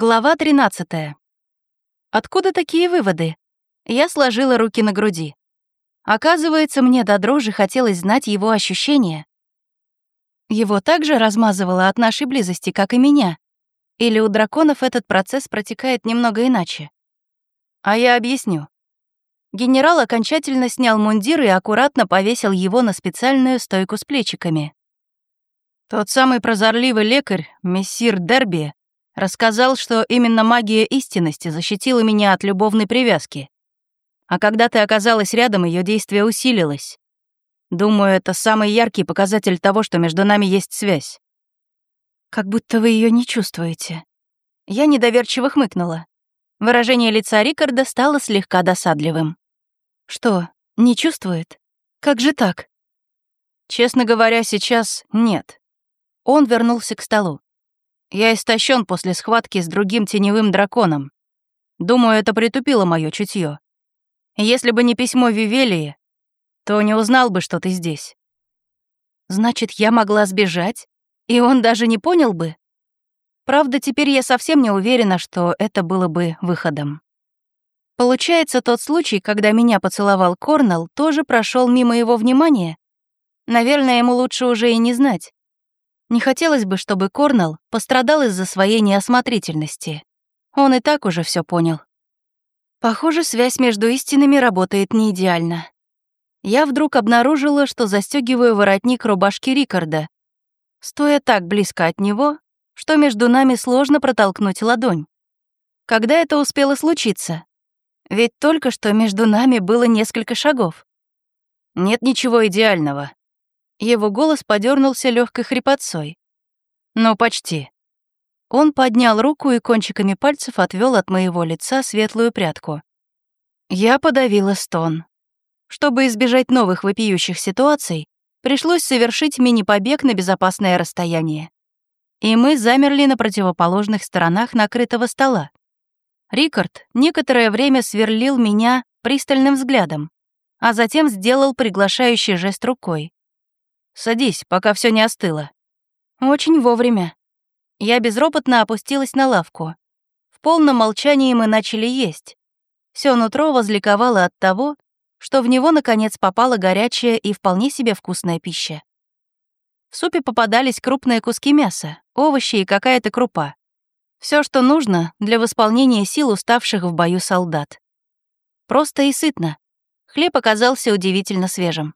Глава 13. Откуда такие выводы? Я сложила руки на груди. Оказывается, мне до дрожи хотелось знать его ощущения. Его также размазывало от нашей близости, как и меня. Или у драконов этот процесс протекает немного иначе. А я объясню. Генерал окончательно снял мундир и аккуратно повесил его на специальную стойку с плечиками. Тот самый прозорливый лекарь, мессир Дерби, Рассказал, что именно магия истинности защитила меня от любовной привязки. А когда ты оказалась рядом, ее действие усилилось. Думаю, это самый яркий показатель того, что между нами есть связь. Как будто вы ее не чувствуете. Я недоверчиво хмыкнула. Выражение лица Рикарда стало слегка досадливым. Что, не чувствует? Как же так? Честно говоря, сейчас нет. Он вернулся к столу. Я истощен после схватки с другим теневым драконом. Думаю, это притупило мое чутье. Если бы не письмо Вивелии, то не узнал бы, что ты здесь. Значит, я могла сбежать, и он даже не понял бы? Правда, теперь я совсем не уверена, что это было бы выходом. Получается, тот случай, когда меня поцеловал Корнелл, тоже прошел мимо его внимания? Наверное, ему лучше уже и не знать. Не хотелось бы, чтобы Корнелл пострадал из-за своей неосмотрительности. Он и так уже все понял. Похоже, связь между истинами работает не идеально. Я вдруг обнаружила, что застегиваю воротник рубашки Рикарда, стоя так близко от него, что между нами сложно протолкнуть ладонь. Когда это успело случиться? Ведь только что между нами было несколько шагов. Нет ничего идеального. Его голос подернулся легкой хрипотцой. «Ну, почти». Он поднял руку и кончиками пальцев отвел от моего лица светлую прядку. Я подавила стон. Чтобы избежать новых вопиющих ситуаций, пришлось совершить мини-побег на безопасное расстояние. И мы замерли на противоположных сторонах накрытого стола. Рикард некоторое время сверлил меня пристальным взглядом, а затем сделал приглашающий жест рукой. Садись, пока все не остыло». Очень вовремя. Я безропотно опустилась на лавку. В полном молчании мы начали есть. Все нутро возликовало от того, что в него, наконец, попала горячая и вполне себе вкусная пища. В супе попадались крупные куски мяса, овощи и какая-то крупа. Все, что нужно для восполнения сил уставших в бою солдат. Просто и сытно. Хлеб оказался удивительно свежим.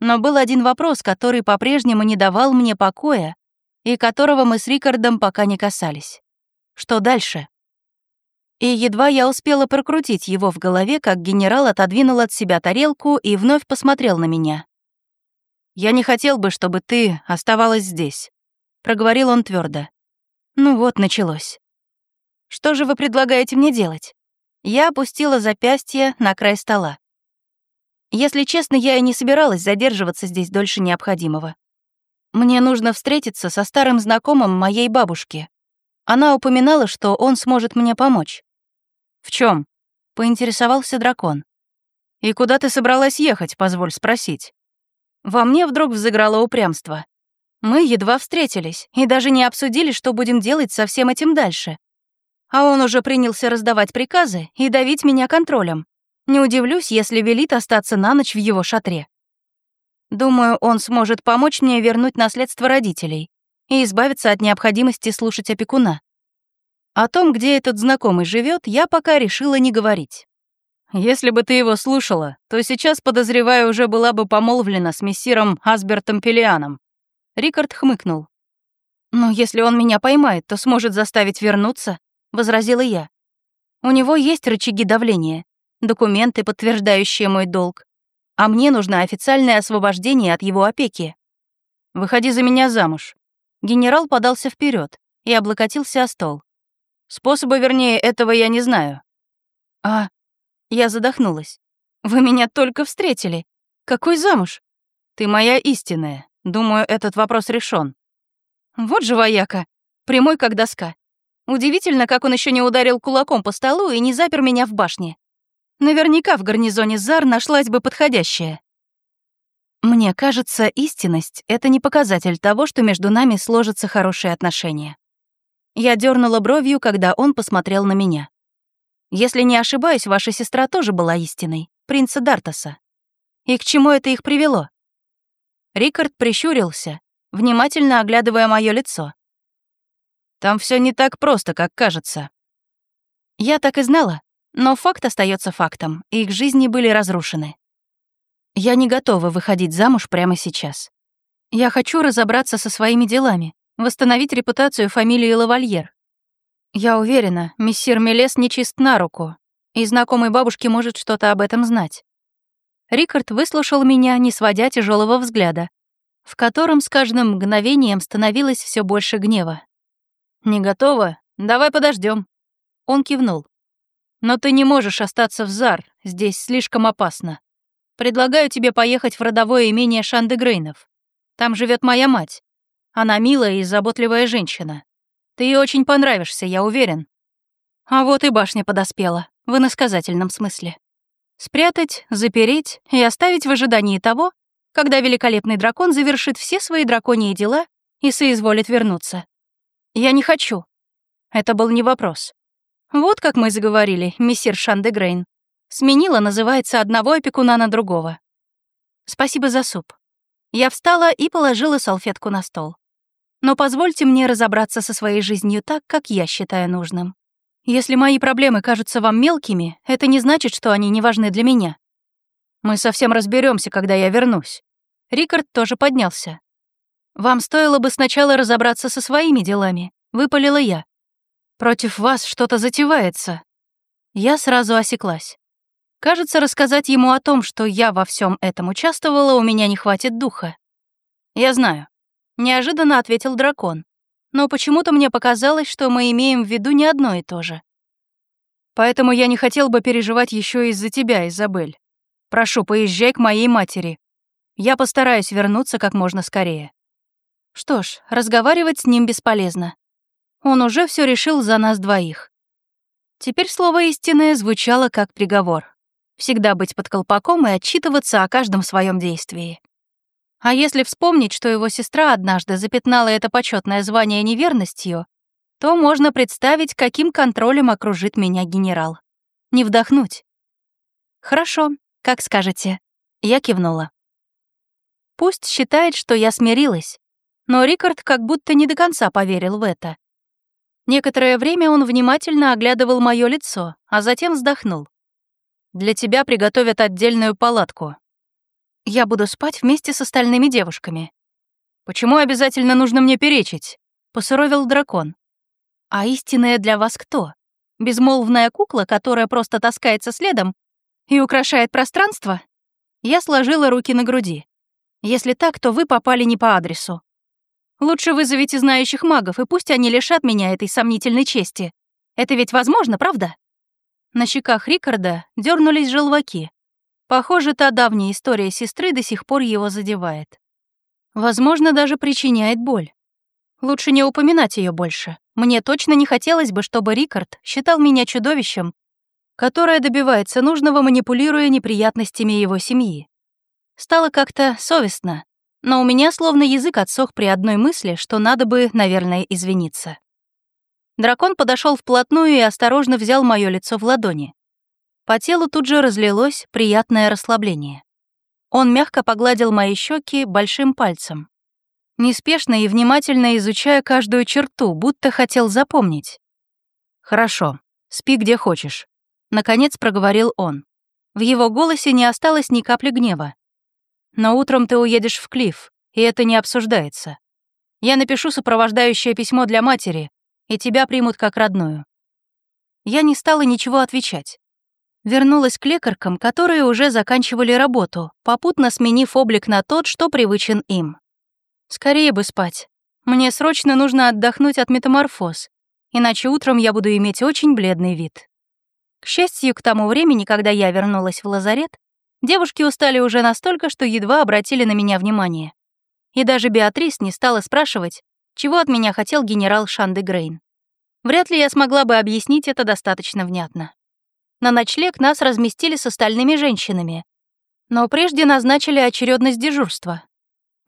Но был один вопрос, который по-прежнему не давал мне покоя и которого мы с Рикардом пока не касались. Что дальше? И едва я успела прокрутить его в голове, как генерал отодвинул от себя тарелку и вновь посмотрел на меня. «Я не хотел бы, чтобы ты оставалась здесь», — проговорил он твердо. Ну вот, началось. «Что же вы предлагаете мне делать?» Я опустила запястье на край стола. Если честно, я и не собиралась задерживаться здесь дольше необходимого. Мне нужно встретиться со старым знакомым моей бабушки. Она упоминала, что он сможет мне помочь. В чем? поинтересовался дракон. И куда ты собралась ехать, позволь спросить? Во мне вдруг взыграло упрямство. Мы едва встретились и даже не обсудили, что будем делать со всем этим дальше. А он уже принялся раздавать приказы и давить меня контролем. Не удивлюсь, если велит остаться на ночь в его шатре. Думаю, он сможет помочь мне вернуть наследство родителей и избавиться от необходимости слушать опекуна. О том, где этот знакомый живет, я пока решила не говорить. Если бы ты его слушала, то сейчас, подозреваю, уже была бы помолвлена с мессиром Асбертом Пелианом. Рикард хмыкнул. «Но если он меня поймает, то сможет заставить вернуться», — возразила я. «У него есть рычаги давления, документы, подтверждающие мой долг. А мне нужно официальное освобождение от его опеки. Выходи за меня замуж. Генерал подался вперед и облокотился о стол. Способа, вернее, этого я не знаю. А, я задохнулась. Вы меня только встретили. Какой замуж? Ты моя истинная. Думаю, этот вопрос решен. Вот же вояка, прямой как доска. Удивительно, как он еще не ударил кулаком по столу и не запер меня в башне. Наверняка в гарнизоне ЗАР нашлась бы подходящая. Мне кажется, истинность — это не показатель того, что между нами сложатся хорошие отношения. Я дернула бровью, когда он посмотрел на меня. Если не ошибаюсь, ваша сестра тоже была истиной, принца Дартаса. И к чему это их привело? Рикард прищурился, внимательно оглядывая мое лицо. Там все не так просто, как кажется. Я так и знала, но факт остается фактом, их жизни были разрушены. Я не готова выходить замуж прямо сейчас. Я хочу разобраться со своими делами, восстановить репутацию фамилии Лавальер. Я уверена, мессир Мелес нечист на руку, и знакомый бабушки может что-то об этом знать. Рикард выслушал меня, не сводя тяжелого взгляда, в котором с каждым мгновением становилось все больше гнева. «Не готова? Давай подождем. Он кивнул. «Но ты не можешь остаться в Зар, здесь слишком опасно. Предлагаю тебе поехать в родовое имение Шандегрейнов. Там живет моя мать. Она милая и заботливая женщина. Ты ей очень понравишься, я уверен. А вот и башня подоспела, в иносказательном смысле. Спрятать, запереть и оставить в ожидании того, когда великолепный дракон завершит все свои драконьи дела и соизволит вернуться. Я не хочу. Это был не вопрос. Вот как мы заговорили, мессир Шандегрейн. Сменила, называется, одного опекуна на другого. Спасибо за суп. Я встала и положила салфетку на стол. Но позвольте мне разобраться со своей жизнью так, как я считаю нужным. Если мои проблемы кажутся вам мелкими, это не значит, что они не важны для меня. Мы совсем разберемся, когда я вернусь. Рикард тоже поднялся. Вам стоило бы сначала разобраться со своими делами, выпалила я. Против вас что-то затевается. Я сразу осеклась. Кажется, рассказать ему о том, что я во всем этом участвовала, у меня не хватит духа. Я знаю. Неожиданно ответил дракон. Но почему-то мне показалось, что мы имеем в виду не одно и то же. Поэтому я не хотел бы переживать еще из-за тебя, Изабель. Прошу, поезжай к моей матери. Я постараюсь вернуться как можно скорее. Что ж, разговаривать с ним бесполезно. Он уже все решил за нас двоих. Теперь слово «истинное» звучало как приговор. Всегда быть под колпаком и отчитываться о каждом своем действии. А если вспомнить, что его сестра однажды запятнала это почетное звание неверностью, то можно представить, каким контролем окружит меня генерал. Не вдохнуть. «Хорошо, как скажете». Я кивнула. Пусть считает, что я смирилась, но Рикард как будто не до конца поверил в это. Некоторое время он внимательно оглядывал мое лицо, а затем вздохнул. «Для тебя приготовят отдельную палатку. Я буду спать вместе с остальными девушками. Почему обязательно нужно мне перечить?» — посуровил дракон. «А истинная для вас кто? Безмолвная кукла, которая просто таскается следом и украшает пространство?» Я сложила руки на груди. «Если так, то вы попали не по адресу. Лучше вызовите знающих магов, и пусть они лишат меня этой сомнительной чести. Это ведь возможно, правда?» На щеках Рикарда дернулись желваки. Похоже, та давняя история сестры до сих пор его задевает. Возможно, даже причиняет боль. Лучше не упоминать ее больше. Мне точно не хотелось бы, чтобы Рикард считал меня чудовищем, которое добивается нужного, манипулируя неприятностями его семьи. Стало как-то совестно, но у меня словно язык отсох при одной мысли, что надо бы, наверное, извиниться. Дракон подошел вплотную и осторожно взял мое лицо в ладони. По телу тут же разлилось приятное расслабление. Он мягко погладил мои щеки большим пальцем, неспешно и внимательно изучая каждую черту, будто хотел запомнить. «Хорошо, спи где хочешь», — наконец проговорил он. В его голосе не осталось ни капли гнева. «Но утром ты уедешь в Клифф, и это не обсуждается. Я напишу сопровождающее письмо для матери, и тебя примут как родную». Я не стала ничего отвечать. Вернулась к лекаркам, которые уже заканчивали работу, попутно сменив облик на тот, что привычен им. Скорее бы спать. Мне срочно нужно отдохнуть от метаморфоз, иначе утром я буду иметь очень бледный вид. К счастью, к тому времени, когда я вернулась в лазарет, девушки устали уже настолько, что едва обратили на меня внимание. И даже Беатрис не стала спрашивать, чего от меня хотел генерал Шанды Грейн. Вряд ли я смогла бы объяснить это достаточно внятно. На ночлег нас разместили с остальными женщинами. Но прежде назначили очередность дежурства.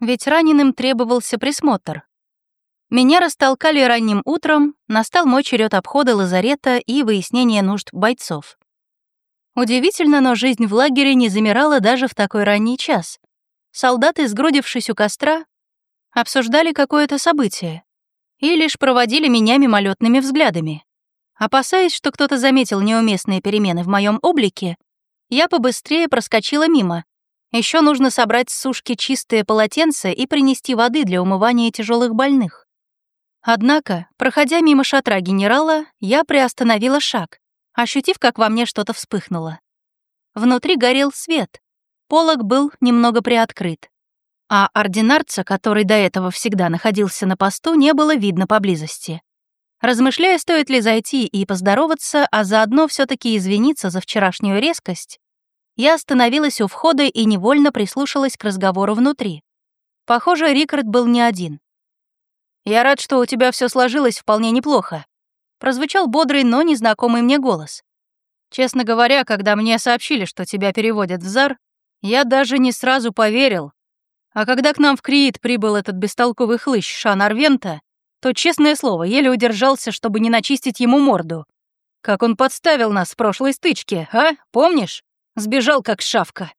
Ведь раненым требовался присмотр. Меня растолкали ранним утром, настал мой черед обхода лазарета и выяснения нужд бойцов. Удивительно, но жизнь в лагере не замирала даже в такой ранний час. Солдаты, сгрудившись у костра, обсуждали какое-то событие и лишь проводили меня мимолетными взглядами. Опасаясь, что кто-то заметил неуместные перемены в моем облике, я побыстрее проскочила мимо. Еще нужно собрать с сушки чистые полотенца и принести воды для умывания тяжелых больных. Однако, проходя мимо шатра генерала, я приостановила шаг, ощутив, как во мне что-то вспыхнуло. Внутри горел свет, полог был немного приоткрыт, а ординарца, который до этого всегда находился на посту, не было видно поблизости. Размышляя, стоит ли зайти и поздороваться, а заодно все таки извиниться за вчерашнюю резкость, я остановилась у входа и невольно прислушалась к разговору внутри. Похоже, Рикард был не один. «Я рад, что у тебя все сложилось вполне неплохо», — прозвучал бодрый, но незнакомый мне голос. «Честно говоря, когда мне сообщили, что тебя переводят в ЗАР, я даже не сразу поверил. А когда к нам в Криит прибыл этот бестолковый хлыщ Шан Арвента, то, честное слово, еле удержался, чтобы не начистить ему морду. Как он подставил нас в прошлой стычке, а? Помнишь? Сбежал как шавка.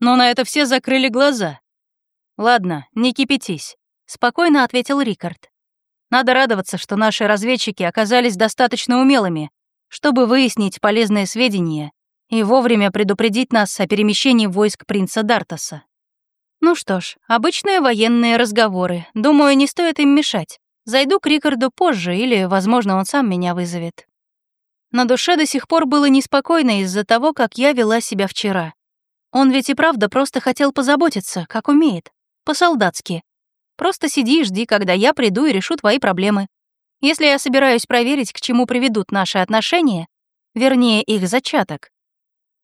Но на это все закрыли глаза. Ладно, не кипятись, спокойно ответил Рикард. Надо радоваться, что наши разведчики оказались достаточно умелыми, чтобы выяснить полезные сведения и вовремя предупредить нас о перемещении войск принца Дартаса. Ну что ж, обычные военные разговоры. Думаю, не стоит им мешать. Зайду к Рикарду позже, или, возможно, он сам меня вызовет. На душе до сих пор было неспокойно из-за того, как я вела себя вчера. Он ведь и правда просто хотел позаботиться, как умеет. По-солдатски. Просто сиди и жди, когда я приду и решу твои проблемы. Если я собираюсь проверить, к чему приведут наши отношения, вернее, их зачаток,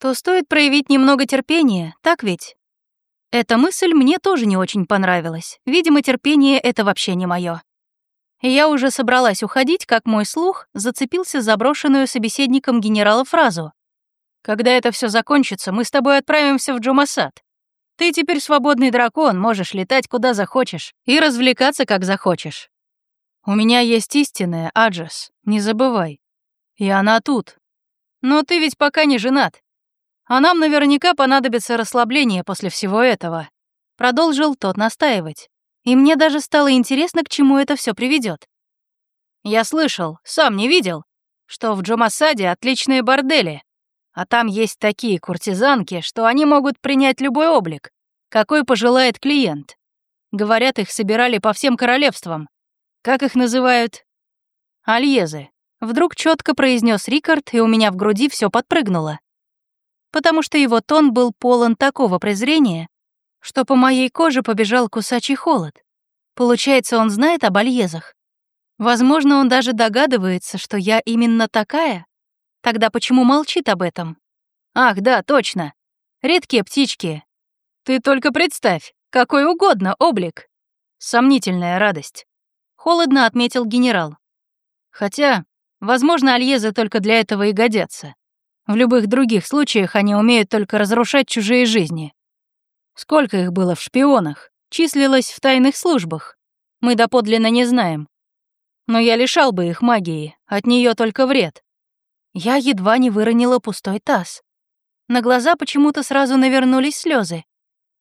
то стоит проявить немного терпения, так ведь? Эта мысль мне тоже не очень понравилась. Видимо, терпение — это вообще не мое. Я уже собралась уходить, как мой слух зацепился за брошенную собеседником генерала фразу. «Когда это все закончится, мы с тобой отправимся в Джумасад. Ты теперь свободный дракон, можешь летать куда захочешь и развлекаться как захочешь. У меня есть истинная, Аджас, не забывай. И она тут. Но ты ведь пока не женат. А нам наверняка понадобится расслабление после всего этого», — продолжил тот настаивать и мне даже стало интересно, к чему это все приведет. Я слышал, сам не видел, что в Джомасаде отличные бордели, а там есть такие куртизанки, что они могут принять любой облик, какой пожелает клиент. Говорят, их собирали по всем королевствам. Как их называют? Альезы. Вдруг четко произнес Рикард, и у меня в груди все подпрыгнуло. Потому что его тон был полон такого презрения, что по моей коже побежал кусачий холод. Получается, он знает об альезах. Возможно, он даже догадывается, что я именно такая. Тогда почему молчит об этом? Ах, да, точно. Редкие птички. Ты только представь, какой угодно облик. Сомнительная радость. Холодно отметил генерал. Хотя, возможно, альезы только для этого и годятся. В любых других случаях они умеют только разрушать чужие жизни. Сколько их было в шпионах, числилось в тайных службах. Мы доподлинно не знаем. Но я лишал бы их магии, от нее только вред. Я едва не выронила пустой таз. На глаза почему-то сразу навернулись слезы.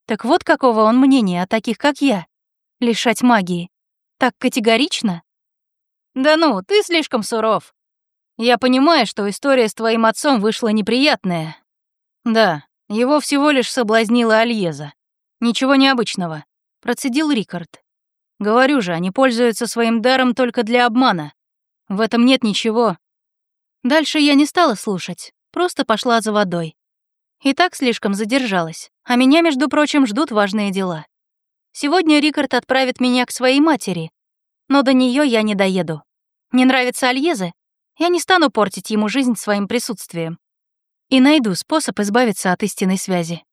Так вот какого он мнения о таких, как я. Лишать магии. Так категорично? Да ну, ты слишком суров. Я понимаю, что история с твоим отцом вышла неприятная. Да, его всего лишь соблазнила Альеза. Ничего необычного, процедил Рикард. Говорю же, они пользуются своим даром только для обмана. В этом нет ничего. Дальше я не стала слушать, просто пошла за водой. И так слишком задержалась, а меня, между прочим, ждут важные дела. Сегодня Рикард отправит меня к своей матери, но до нее я не доеду. Не нравится Альезы? Я не стану портить ему жизнь своим присутствием и найду способ избавиться от истинной связи.